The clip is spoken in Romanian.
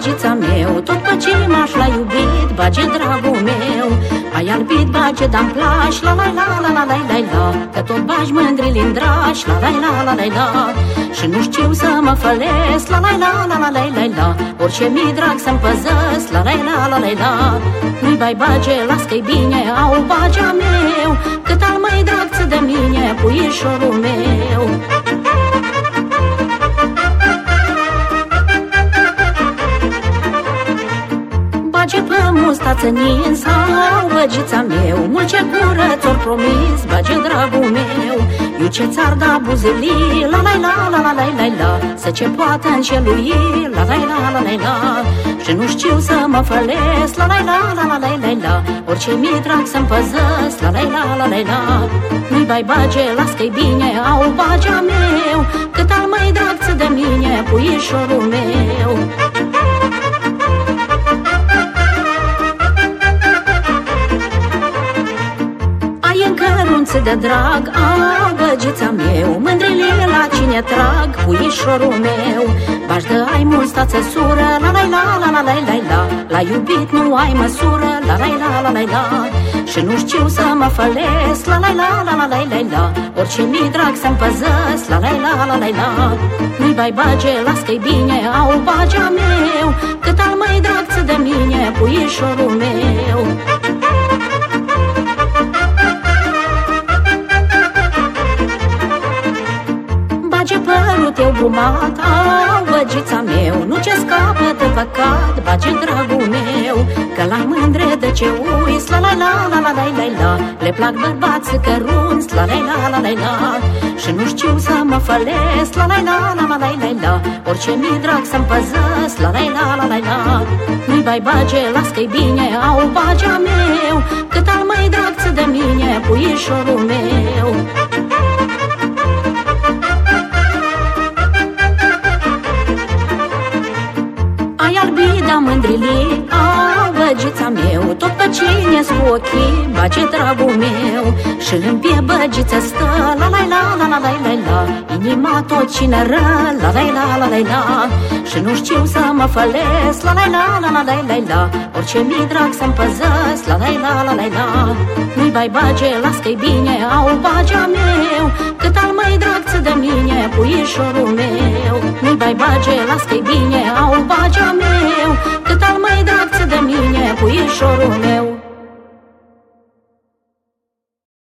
bagi ai albit Au, băgița meu, tot pe ce m-aș l-a iubit Bage, dragul meu Ai albit, bage, dam plaș La la la la la la la la Că tot bagi mândri lindraș La la la la la la Și nu știu să mă fălesc La la la la la la la la Orice mi drag să-mi păzăsc La la la la la la Nu-i bai bage, las că-i bine Au bagea meu Cât al mai drag de mine Puișorul meu pe mustață nin Sau băgița meu, mult ce curăț ori promis Bage dragul meu, eu ce ți-ar da buzeli La la la la la la la la Să ce poate încelui La la la la la la Și nu știu să mă fălesc La la la la la la la la Orice mi drag să-mi păzăs La la la la la la Nu-i bai bage, las că bine Au bagea meu, cât al mai drag de mine Puișorul meu de drag A, băgița meu, mândrile la cine trag Puișorul meu, baș de ai mult stață sură La la la la la la la la La iubit nu ai măsură La la la la la la Și nu știu să mă fălesc La la la la la la la la Orice mi drag să-mi păzăsc La la la la la la Nu-i bai bage, las că-i bine Au bagea meu Cât al mai drag de mine Puișorul meu părul tău brumat Au, băgița meu, nu ce scapă de păcat Bage dragul meu, că la mândre de ce uiți La la la la la la la la Le plac bărbați cărunți La la la la la la Și nu știu să mă fălesc La la la la la la la la Orice mi drag să-mi păzăsc La la la la la la Nu-i bai bage, las că-i bine Au bagea meu Cât al mai drag de mine Puișorul meu pe cine cu ochii Bage dragul meu și în pie băgiță stă La la la la la la la la Inima tot cine ră La la la la la la Și nu știu să mă fălesc La la la la la la la la Orice mi drag să-mi păzăsc La la la la la la Nu-i bai bage, las că-i bine Au bagea meu Cât al mai drag de mine Puișorul meu Nu-i bai bage, las că-i bine Au bagea meu Cât al mai drag de mine Puișorul meu